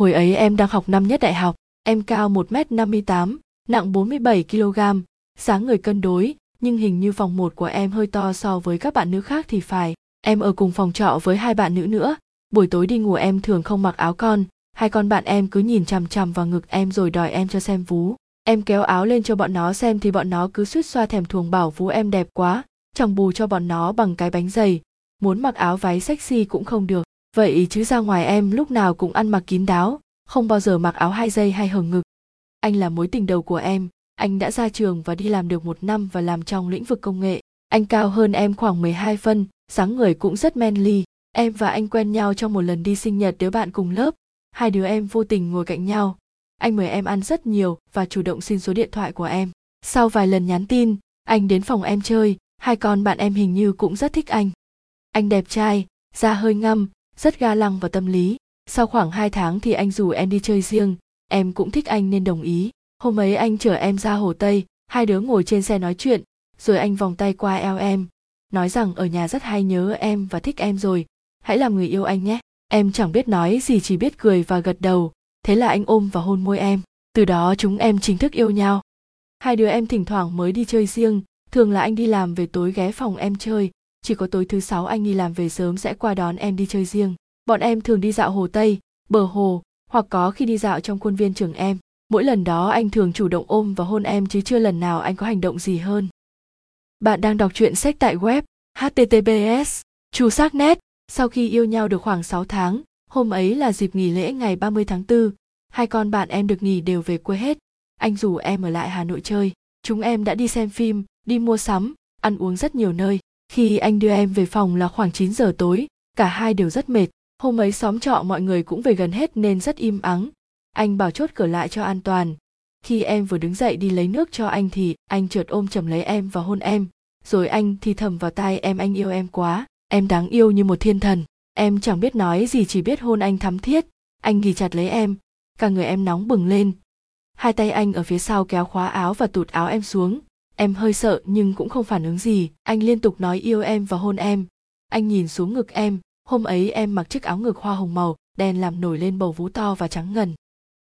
Hồi ấy em đang học năm nhất đại học, em cao 1m58, nặng 47kg, sáng người cân đối, nhưng hình như phòng một của em hơi to so với các bạn nữ khác thì phải. Em ở cùng phòng trọ với hai bạn nữ nữa, buổi tối đi ngủ em thường không mặc áo con, hai con bạn em cứ nhìn chằm chằm vào ngực em rồi đòi em cho xem vú. Em kéo áo lên cho bọn nó xem thì bọn nó cứ suýt xoa thèm thuồng bảo vú em đẹp quá, chẳng bù cho bọn nó bằng cái bánh dày, muốn mặc áo váy sexy cũng không được. Vậy chứ ra ngoài em lúc nào cũng ăn mặc kín đáo, không bao giờ mặc áo hai dây hay hở ngực. Anh là mối tình đầu của em, anh đã ra trường và đi làm được một năm và làm trong lĩnh vực công nghệ. Anh cao hơn em khoảng 12 phân, dáng người cũng rất manly. Em và anh quen nhau trong một lần đi sinh nhật đứa bạn cùng lớp. Hai đứa em vô tình ngồi cạnh nhau. Anh mời em ăn rất nhiều và chủ động xin số điện thoại của em. Sau vài lần nhắn tin, anh đến phòng em chơi, hai con bạn em hình như cũng rất thích anh. Anh đẹp trai, da hơi ngăm, rất ga lăng và tâm lý. Sau khoảng 2 tháng thì anh rủ em đi chơi riêng, em cũng thích anh nên đồng ý. Hôm ấy anh chở em ra Hồ Tây, hai đứa ngồi trên xe nói chuyện, rồi anh vòng tay qua eo em, nói rằng ở nhà rất hay nhớ em và thích em rồi, hãy làm người yêu anh nhé. Em chẳng biết nói gì chỉ biết cười và gật đầu, thế là anh ôm và hôn môi em. Từ đó chúng em chính thức yêu nhau. Hai đứa em thỉnh thoảng mới đi chơi riêng, thường là anh đi làm về tối ghé phòng em chơi, chỉ có tối thứ sáu anh đi làm về sớm sẽ qua đón em đi chơi riêng. Bọn em thường đi dạo hồ Tây, bờ hồ, hoặc có khi đi dạo trong khuôn viên trường em. Mỗi lần đó anh thường chủ động ôm và hôn em chứ chưa lần nào anh có hành động gì hơn. Bạn đang đọc truyện sách tại web https chu xác net sau khi yêu nhau được khoảng 6 tháng, hôm ấy là dịp nghỉ lễ ngày 30 tháng 4, hai con bạn em được nghỉ đều về quê hết. Anh rủ em ở lại Hà Nội chơi. Chúng em đã đi xem phim, đi mua sắm, ăn uống rất nhiều nơi. Khi anh đưa em về phòng là khoảng 9 giờ tối, cả hai đều rất mệt. Hôm ấy xóm trọ mọi người cũng về gần hết nên rất im ắng. Anh bảo chốt cửa lại cho an toàn. Khi em vừa đứng dậy đi lấy nước cho anh thì anh chợt ôm chầm lấy em và hôn em. Rồi anh thì thầm vào tai em anh yêu em quá, em đáng yêu như một thiên thần. Em chẳng biết nói gì chỉ biết hôn anh thắm thiết. Anh ghi chặt lấy em, cả người em nóng bừng lên. Hai tay anh ở phía sau kéo khóa áo và tụt áo em xuống. Em hơi sợ nhưng cũng không phản ứng gì. Anh liên tục nói yêu em và hôn em. Anh nhìn xuống ngực em, hôm ấy em mặc chiếc áo ngực hoa hồng màu đen làm nổi lên bầu vú to và trắng ngần.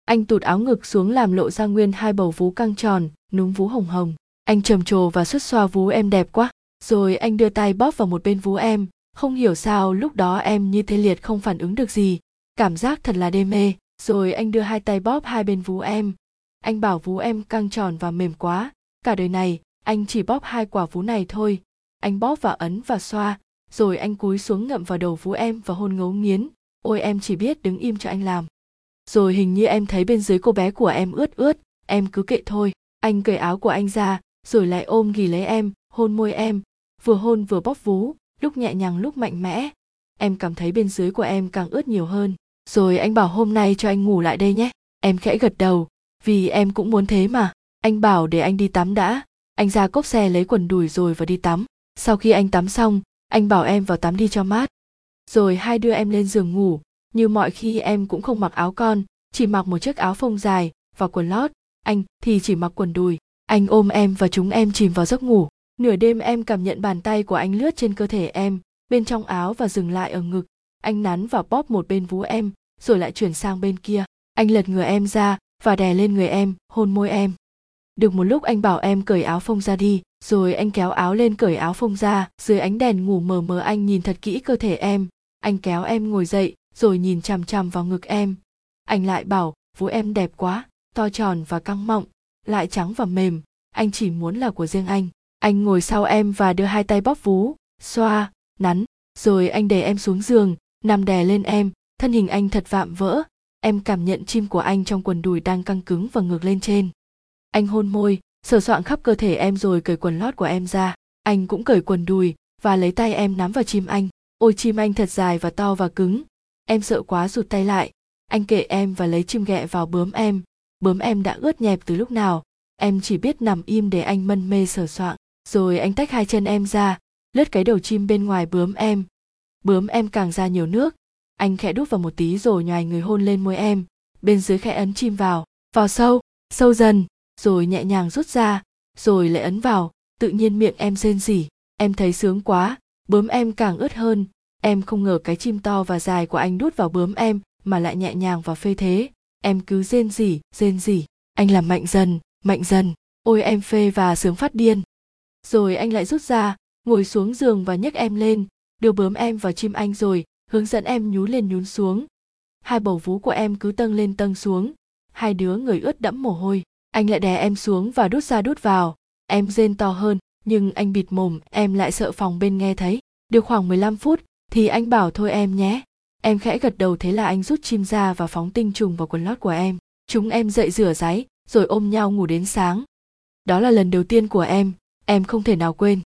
Anh tụt áo ngực xuống làm lộ ra nguyên hai bầu vú căng tròn núm vú hồng hồng. Anh trầm trồ và xuất xoa vú em đẹp quá. Rồi anh đưa tay bóp vào một bên vú em. Không hiểu sao lúc đó em như thế liệt không phản ứng được gì. Cảm giác thật là đê mê. Rồi anh đưa hai tay bóp hai bên vú em. Anh bảo vú em căng tròn và mềm quá cả đời này, anh chỉ bóp hai quả vú này thôi. Anh bóp và ấn và xoa, rồi anh cúi xuống ngậm vào đầu vú em và hôn ngấu nghiến. Ôi, em chỉ biết đứng im cho anh làm. Rồi hình như em thấy bên dưới cô bé của em ướt ướt, em cứ kệ thôi. Anh cởi áo của anh ra, rồi lại ôm ghì lấy em, hôn môi em. Vừa hôn vừa bóp vú, lúc nhẹ nhàng lúc mạnh mẽ. Em cảm thấy bên dưới của em càng ướt nhiều hơn. Rồi anh bảo hôm nay cho anh ngủ lại đây nhé. Em khẽ gật đầu, vì em cũng muốn thế mà anh bảo để anh đi tắm đã. Anh ra cốp xe lấy quần đùi rồi và đi tắm. Sau khi anh tắm xong, anh bảo em vào tắm đi cho mát. Rồi hai đưa em lên giường ngủ. Như mọi khi em cũng không mặc áo con, chỉ mặc một chiếc áo phông dài và quần lót. Anh thì chỉ mặc quần đùi. Anh ôm em và chúng em chìm vào giấc ngủ. Nửa đêm em cảm nhận bàn tay của anh lướt trên cơ thể em, bên trong áo và dừng lại ở ngực. Anh nắn và bóp một bên vú em, rồi lại chuyển sang bên kia. Anh lật người em ra và đè lên người em, hôn môi em được một lúc anh bảo em cởi áo phông ra đi, rồi anh kéo áo lên cởi áo phông ra, dưới ánh đèn ngủ mờ mờ anh nhìn thật kỹ cơ thể em. Anh kéo em ngồi dậy, rồi nhìn chằm chằm vào ngực em. Anh lại bảo, vú em đẹp quá, to tròn và căng mọng, lại trắng và mềm, anh chỉ muốn là của riêng anh. Anh ngồi sau em và đưa hai tay bóp vú, xoa, nắn, rồi anh để em xuống giường, nằm đè lên em. Thân hình anh thật vạm vỡ, em cảm nhận chim của anh trong quần đùi đang căng cứng và ngược lên trên anh hôn môi, sờ soạng khắp cơ thể em rồi cởi quần lót của em ra. Anh cũng cởi quần đùi và lấy tay em nắm vào chim anh. Ôi, chim anh thật dài và to và cứng. Em sợ quá rụt tay lại. Anh kệ em và lấy chim ghẹ vào bướm em. Bướm em đã ướt nhẹp từ lúc nào. Em chỉ biết nằm im để anh mân mê sờ soạng. Rồi anh tách hai chân em ra, lướt cái đầu chim bên ngoài bướm em. Bướm em càng ra nhiều nước. Anh khẽ đút vào một tí rồi nhoài người hôn lên môi em. Bên dưới khẽ ấn chim vào. Vào sâu sâu dần rồi nhẹ nhàng rút ra, rồi lại ấn vào, tự nhiên miệng em rên rỉ, em thấy sướng quá, bướm em càng ướt hơn. Em không ngờ cái chim to và dài của anh đút vào bướm em, mà lại nhẹ nhàng và phê thế. Em cứ rên rỉ rên rỉ. Anh làm mạnh dần mạnh dần. Ôi em phê và sướng phát điên. Rồi anh lại rút ra, ngồi xuống giường và nhấc em lên, đưa bướm em vào chim anh rồi, hướng dẫn em nhún lên nhún xuống. Hai bầu vú của em cứ tâng lên tâng xuống. Hai đứa người ướt đẫm mồ hôi anh lại đè em xuống và đút ra đút vào. Em rên to hơn, nhưng anh bịt mồm, em lại sợ phòng bên nghe thấy. Được khoảng 15 phút, thì anh bảo thôi em nhé. Em khẽ gật đầu thế là anh rút chim ra và phóng tinh trùng vào quần lót của em. Chúng em dậy rửa ráy rồi ôm nhau ngủ đến sáng. Đó là lần đầu tiên của em em không thể nào quên.